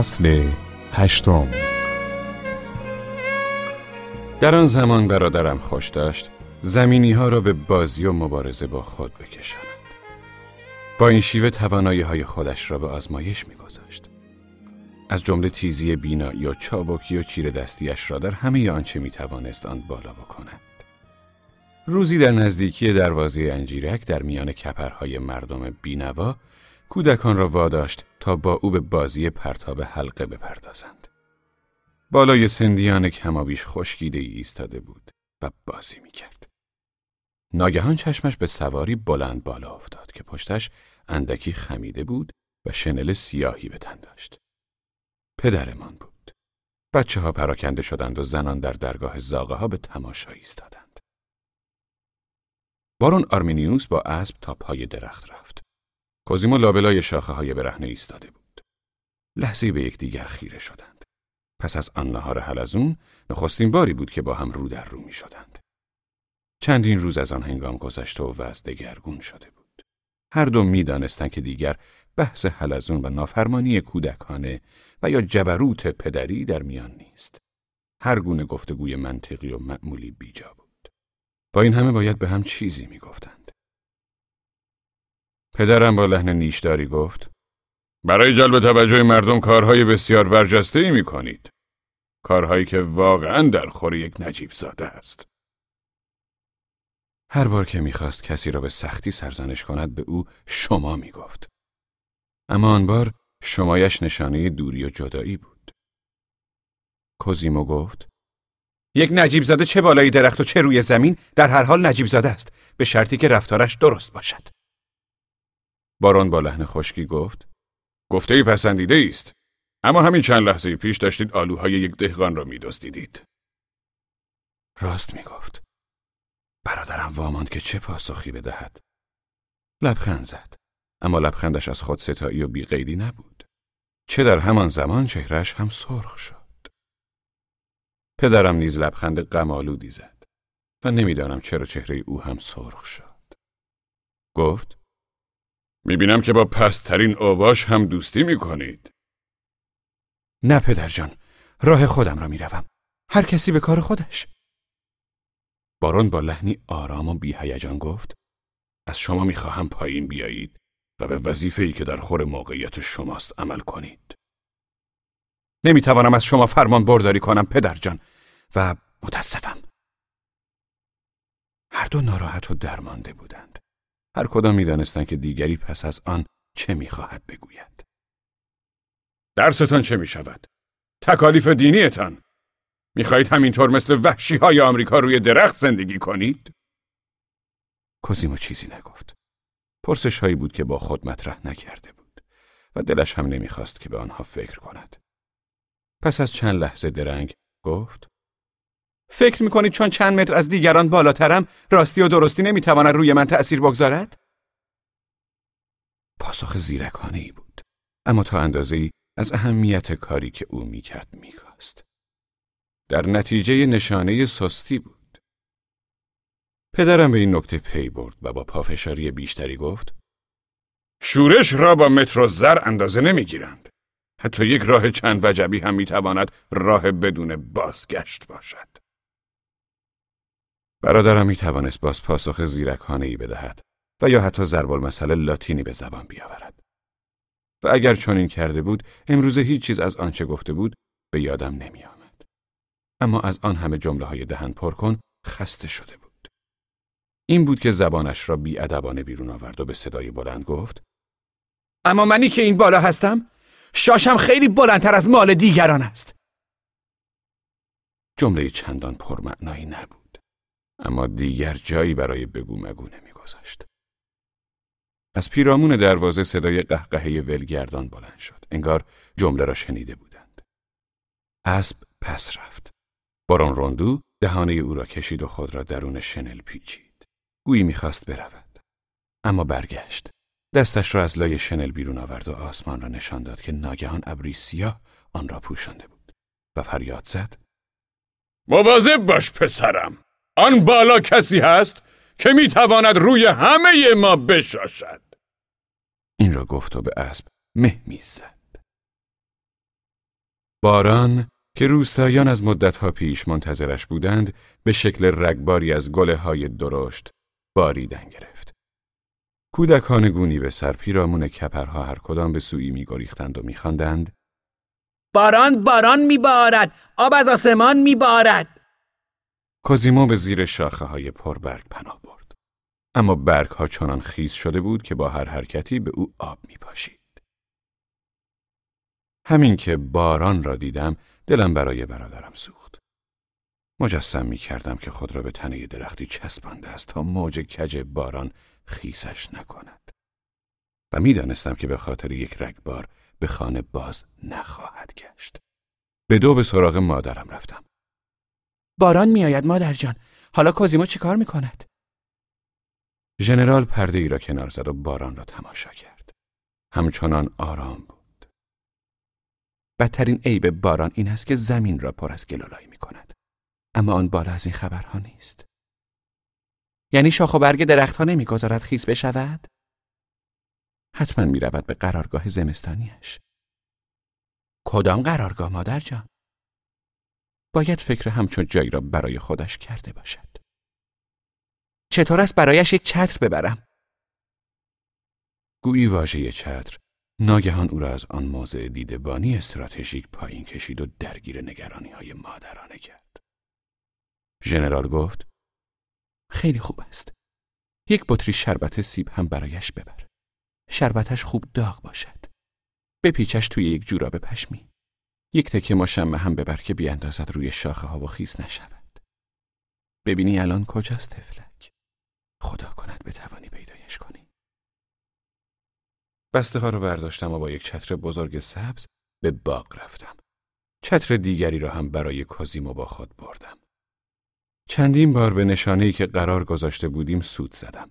فصل هشتم در آن زمان برادرم خوش داشت زمینی ها را به بازی و مبارزه با خود بکشاند. با این شیوه توانایی های خودش را به آزمایش میگذاشت. از جمله تیزی بینایی و چابکی و چیر دستیش را در همه آنچه می توانست آن بالا بکند. روزی در نزدیکی دروازه انجیرک در میان کپرهای مردم بینوا کودکان را واداشت تا با او به بازی پرتاب حلقه بپردازند. بالای سندیان کمابیش خشکیده ای ایستاده بود و بازی می کرد. ناگهان چشمش به سواری بلند بالا افتاد که پشتش اندکی خمیده بود و شنل سیاهی به تن داشت. پدرمان بود. بچه ها پراکنده شدند و زنان در درگاه زاغه ها به تماشا ایستادند. بارون آرمینیوس با اسب تا پای درخت رفت. کوزیمو لابلای شاخه های برهنه ایستاده بود. لحظه به یکدیگر خیره شدند. پس از آن نهار حلزون نخستین باری بود که با هم رو در رو می شدند. چندین روز از آن هنگام گذشته و وضع دگرگون شده بود. هر دو می دانستند که دیگر بحث حلزون و نافرمانی کودکانه و یا جبروت پدری در میان نیست. هر گونه گفتگوی منطقی و معمولی بیجا بود. با این همه باید به هم چیزی می گفتند. پدرم با لحن نیشداری گفت برای جلب توجه مردم کارهای بسیار برجسته ای می کنید. کارهایی که واقعا در خور یک نجیب زاده است. هر بار که می‌خواست کسی را به سختی سرزنش کند به او شما می‌گفت. اما آن بار شمایش نشانه دوری و جدایی بود. کوزیمو گفت یک نجیب زاده چه بالای درخت و چه روی زمین در هر حال نجیب زاده است به شرطی که رفتارش درست باشد. بارون با لحن خشکی گفت گفته ای پسندیده است اما همین چند لحظه پیش داشتید آلوهای یک دهقان را میدزدیدید. راست می‌گفت. برادرم واماند که چه پاسخی بدهد. لبخند زد. اما لبخندش از خود ستایی و بیقیدی نبود. چه در همان زمان چهرش هم سرخ شد. پدرم نیز لبخند غمآلودی زد و نمی‌دانم چرا چهره او هم سرخ شد. گفت می‌بینم که با پسترین اوباش هم دوستی می‌کنید. نه پدر جان، راه خودم را می‌روم. هر کسی به کار خودش. بارون با لحنی آرام و بیهیجان گفت از شما می‌خواهم پایین بیایید و به وظیفه‌ای که در خور موقعیت شماست عمل کنید. نمی‌توانم از شما فرمان برداری کنم پدر جان و متاسفم. هر دو ناراحت و درمانده بودند. هر کدام می‌دانستند که دیگری پس از آن چه می‌خواهد بگوید. درستان چه می‌شود؟ تکالیف دینیتان می‌خواهید همینطور مثل وحشی های آمریکا روی درخت زندگی کنید؟ کوزیمو چیزی نگفت. پرسش هایی بود که با خود مطرح نکرده بود و دلش هم نمی‌خواست که به آنها فکر کند. پس از چند لحظه درنگ گفت فکر می‌کنید چون چند متر از دیگران بالاترم راستی و درستی نمی‌تواند روی من تأثیر بگذارد؟ پاسخ زیرکانه ای بود اما تا اندازه از اهمیت کاری که او می‌کرد میکاست. در نتیجه نشانه سستی بود. پدرم به این نکته پی برد و با پافشاری بیشتری گفت شورش را با متر و زر اندازه نمی‌گیرند. حتی یک راه چند وجبی هم می‌تواند راه بدون بازگشت باشد. برادرم می توانست باز پاسخ زیرکانه ای بدهد و یا حتی ضرب المثل لاتینی به زبان بیاورد. و اگر چنین کرده بود امروز هیچ چیز از آنچه گفته بود به یادم نمی آمد. اما از آن همه جمله های دهن پر کن خسته شده بود. این بود که زبانش را بی ادبانه بیرون آورد و به صدای بلند گفت اما منی که این بالا هستم شاشم خیلی بلندتر از مال دیگران است. جمله چندان پرمعنایی نبود. اما دیگر جایی برای بگو مگو نمیگذاشت. از پیرامون دروازه صدای قهقهه ولگردان بلند شد. انگار جمله را شنیده بودند. اسب پس رفت. باران روندو دهانه او را کشید و خود را درون شنل پیچید. گویی می‌خواست برود. اما برگشت. دستش را از لای شنل بیرون آورد و آسمان را نشان داد که ناگهان ابری سیاه آن را پوشانده بود و فریاد زد. مواظب باش پسرم. آن بالا کسی هست که می‌تواند روی همه ما بشاشد. این را گفت و به اسب مه می‌زد. باران که روستایان از مدتها پیش منتظرش بودند به شکل رگباری از گله های درشت باریدن گرفت. کودکان گونی به سر پیرامون کپرها هر کدام به سوی میگریختند و میخواندند باران باران میبارد آب از آسمان میبارد. کوزیمو به زیر شاخه های پربرگ پناه برد. اما برگ ها چنان خیز شده بود که با هر حرکتی به او آب میپاشید. همین که باران را دیدم دلم برای برادرم سوخت. مجسم می کردم که خود را به تنه درختی چسبانده است تا موج کج باران خیسش نکند. و می‌دانستم که به خاطر یک رگبار به خانه باز نخواهد گشت. به دو به سراغ مادرم رفتم. باران میآید مادر جان. حالا کوزیما چیکار می‌کند؟ ژنرال پرده ای را کنار زد و باران را تماشا کرد. همچنان آرام بود. بدترین عیب باران این است که زمین را پر از گلولایی می کند اما آن بالا از این خبرها نیست. یعنی شاخ و برگ درختها نمی‌گذارد خیس بشود؟ حتما می رود به قرارگاه زمستانیش کدام قرارگاه مادر جان؟ باید فکر همچون جایی را برای خودش کرده باشد. چطور است برایش یک چتر ببرم؟ گویی واژه چتر ناگهان او را از آن موضع دیدبانی استراتژیک پایین کشید و درگیر نگرانی های مادرانه کرد. ژنرال گفت خیلی خوب است. یک بطری شربت سیب هم برایش ببر. شربتش خوب داغ باشد. بپیچش توی یک جوراب پشمی. یک تکه ماشمه هم ببر که بیاندازد روی شاخه ها و خیز نشود. ببینی الان کجاست تفلک خدا کند بتوانی پیدایش کنی. بسته ها رو برداشتم و با یک چتر بزرگ سبز به باغ رفتم. چتر دیگری را هم برای کازیمو با خود بردم. چندین بار به نشانه‌ای که قرار گذاشته بودیم سود زدم.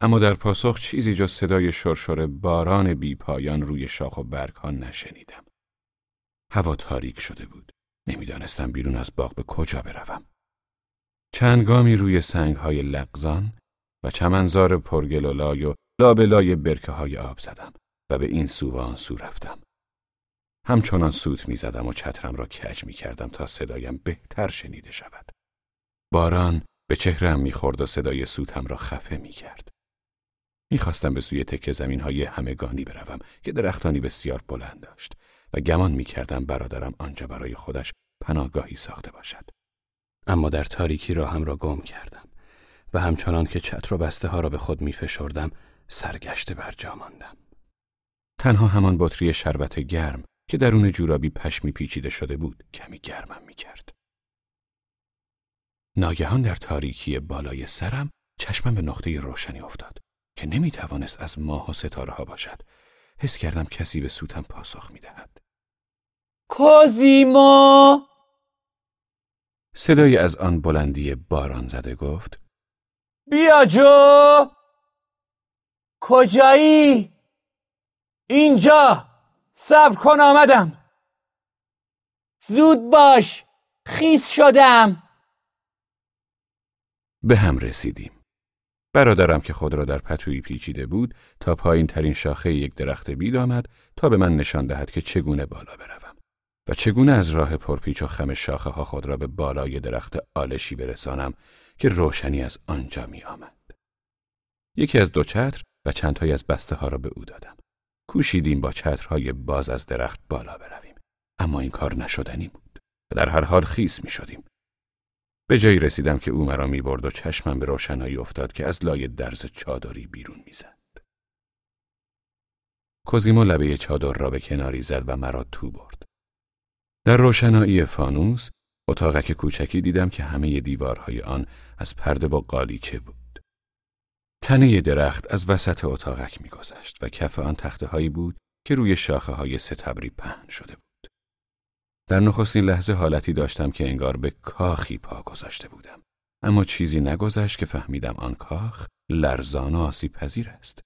اما در پاسخ چیزی جز صدای شرشر باران بی پایان روی شاخ و برگ ها نشنیدم. هوا تاریک شده بود. نمی‌دانستم بیرون از باغ به کجا بروم. چند گامی روی سنگ های لغزان و چمنزار پرگلولای و لابلای برکه های آب زدم و به این سو و آن سو رفتم. همچنان سوت می زدم و چترم را کج می کردم تا صدایم بهتر شنیده شود. باران به چهرم می خورد و صدای سوتم را خفه می کرد. می خواستم به سوی تکه زمین های همگانی بروم که درختانی بسیار بلند داشت و گمان می کردم برادرم آنجا برای خودش پناهگاهی ساخته باشد. اما در تاریکی راهم را گم کردم و همچنان که چتر و بسته ها را به خود می فشردم سرگشته بر جا ماندم. تنها همان بطری شربت گرم که درون جورابی پشمی پیچیده شده بود کمی گرمم می کرد. ناگهان در تاریکی بالای سرم چشمم به نقطه روشنی افتاد که نمی توانست از ماه و ستاره ها باشد. حس کردم کسی به سوتم پاسخ می دهد. کازیما. صدای از آن بلندی باران زده گفت بیا جو. کجایی؟ اینجا. صبر کن آمدم. زود باش. خیس شدم. به هم رسیدیم. برادرم که خود را در پتویی پیچیده بود تا پایین ترین شاخه یک درخت بید آمد تا به من نشان دهد که چگونه بالا بروم و چگونه از راه پرپیچ و خم شاخه ها خود را به بالای درخت آلشی برسانم که روشنی از آنجا می آمد. یکی از دو چتر و چندتایی از بسته ها را به او دادم. کوشیدیم با چترهای باز از درخت بالا برویم. اما این کار نشدنی بود و در هر حال خیس می شدیم. به جایی رسیدم که او مرا می برد و چشمم به روشنایی افتاد که از لای درز چادری بیرون می‌زد. کوزیمو لبه چادر را به کناری زد و مرا تو برد. در روشنایی فانوس اتاقک کوچکی دیدم که همه دیوارهای آن از پرده و قالیچه بود. تنه درخت از وسط اتاقک میگذشت و کف آن تخته هایی بود که روی شاخه های ستبری پهن شده بود. در نخستین لحظه حالتی داشتم که انگار به کاخی پا گذاشته بودم. اما چیزی نگذشت که فهمیدم آن کاخ لرزان و آسیب پذیر است.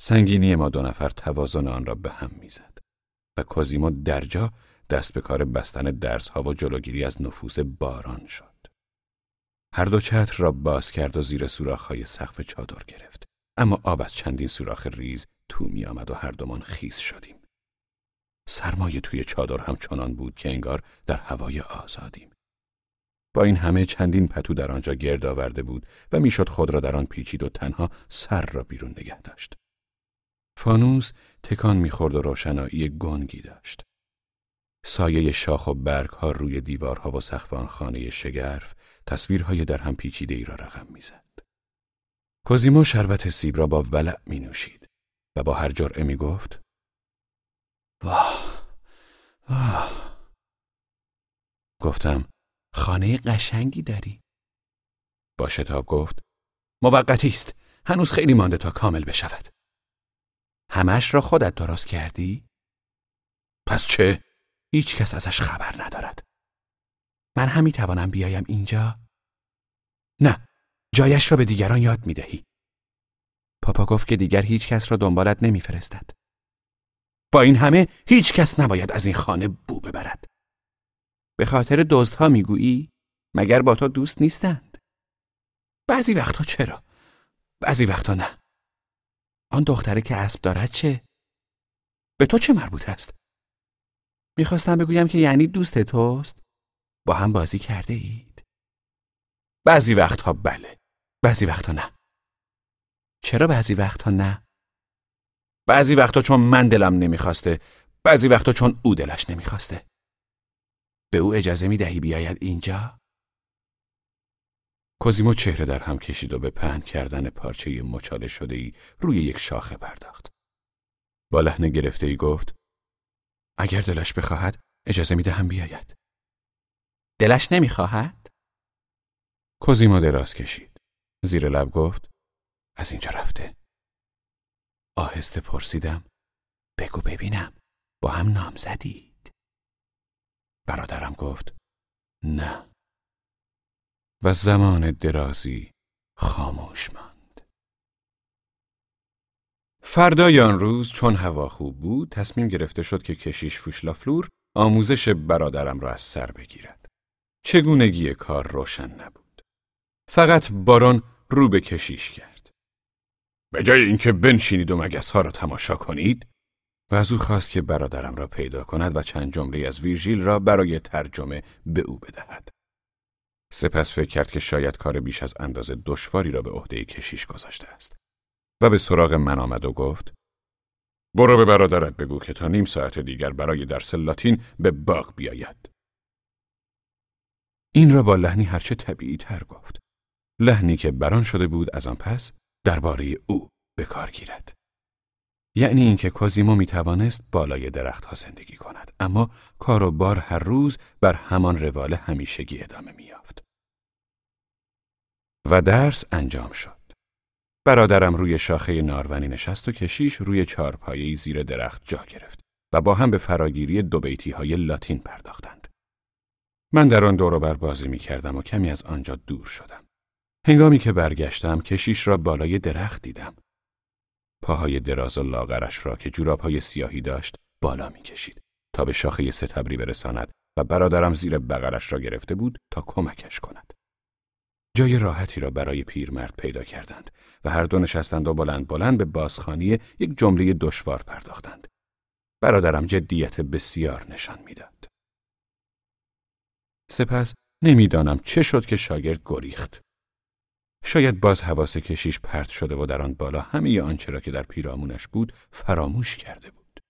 سنگینی ما دو نفر توازن آن را به هم می‌زد و کوزیمو درجا دست به کار بستن درسها و جلوگیری از نفوذ باران شد. هر دو چتر را باز کرد و زیر سوراخ‌های سقف چادر گرفت. اما آب از چندین سوراخ ریز تو می آمد و هر دومان خیس شدیم. سرمایه توی چادر هم چنان بود که انگار در هوای آزادیم. با این همه چندین پتو در آنجا گرد آورده بود و می‌شد خود را در آن پیچید و تنها سر را بیرون نگه داشت. فانوس تکان می‌خورد و روشنایی گنگی داشت. سایه شاخ و برگ ها روی دیوارها و سقف آن خانه شگرف تصویرهای در هم پیچیده ای را رقم می‌زد. کوزیمو شربت سیب را با ولع می نوشید و با هر جرعه می گفت واه واه گفتم خانه قشنگی داری با شتاب گفت موقتی است هنوز خیلی مانده تا کامل بشود همش را خودت درست کردی؟ پس چه؟ هیچ کس ازش خبر ندارد من هم توانم بیایم اینجا؟ نه جایش را به دیگران یاد می دهی. پاپا گفت که دیگر هیچ کس را دنبالت نمیفرستد. با این همه هیچ کس نباید از این خانه بو ببرد. به خاطر دزدها می‌گویی مگر با تو دوست نیستند؟ بعضی وقتها چرا؟ بعضی وقتها نه. آن دختره که اسب دارد چه؟ به تو چه مربوط است؟ می‌خواستم بگویم که یعنی دوست توست؟ با هم بازی کرده اید؟ بعضی وقتها بله. بعضی وقتا نه. چرا بعضی وقتها نه؟ بعضی وقتا چون من دلم نمی‌خواسته، بعضی وقتا چون او دلش نمی‌خواسته. به او اجازه می دهی بیاید اینجا؟ کوزیمو چهره در هم کشید و به پهن کردن پارچه مچاله شده ای روی یک شاخه پرداخت. با لحن گرفته ای گفت اگر دلش بخواهد اجازه می دهم بیاید. دلش نمی‌خواهد؟ کوزیمو دراز کشید. زیر لب گفت از اینجا رفته آهسته پرسیدم بگو ببینم با هم نام زدید برادرم گفت نه و زمان درازی خاموش ماند فردای آن روز چون هوا خوب بود تصمیم گرفته شد که کشیش فوشلافلور آموزش برادرم را از سر بگیرد چگونگی کار روشن نبود فقط باران رو به کشیش کرد. به جای اینکه بنشینید و مگس ها را تماشا کنید و از او خواست که برادرم را پیدا کند و چند جمله از ویرژیل را برای ترجمه به او بدهد. سپس فکر کرد که شاید کار بیش از اندازه دشواری را به عهده کشیش گذاشته است و به سراغ من آمد و گفت برو به برادرت بگو که تا نیم ساعت دیگر برای درس لاتین به باغ بیاید. این را با لحنی هرچه طبیعی تر گفت. لحنی که بران شده بود از آن پس درباره او به کار گیرد. یعنی اینکه کوزیمو می توانست بالای درختها زندگی کند اما کار و بار هر روز بر همان روال همیشگی ادامه میافت. و درس انجام شد. برادرم روی شاخه نارونی نشست و کشیش روی چارپایه زیر درخت جا گرفت و با هم به فراگیری دو بیتی های لاتین پرداختند. من در آن دور بر بازی می کردم و کمی از آنجا دور شدم. هنگامی که برگشتم کشیش را بالای درخت دیدم. پاهای دراز و لاغرش را که جورابهای سیاهی داشت بالا می کشید تا به شاخه ستبری برساند و برادرم زیر بغلش را گرفته بود تا کمکش کند. جای راحتی را برای پیرمرد پیدا کردند و هر دو نشستند و بلند بلند به بازخانی یک جمله دشوار پرداختند. برادرم جدیت بسیار نشان می‌داد. سپس نمی‌دانم چه شد که شاگرد گریخت. شاید باز حواس کشیش پرت شده و در آن بالا همه آنچه را که در پیرامونش بود فراموش کرده بود.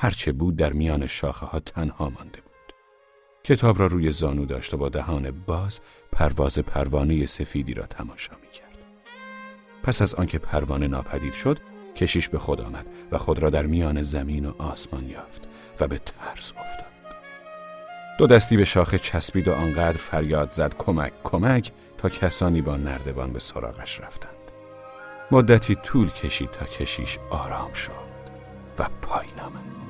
هرچه بود در میان شاخه ها تنها مانده. کتاب را روی زانو داشت و با دهان باز پرواز پروانه سفیدی را تماشا می کرد. پس از آنکه پروانه ناپدید شد، کشیش به خود آمد و خود را در میان زمین و آسمان یافت و به ترس افتاد. دو دستی به شاخه چسبید و آنقدر فریاد زد کمک کمک تا کسانی با نردبان به سراغش رفتند. مدتی طول کشید تا کشیش آرام شد و پایین آمد.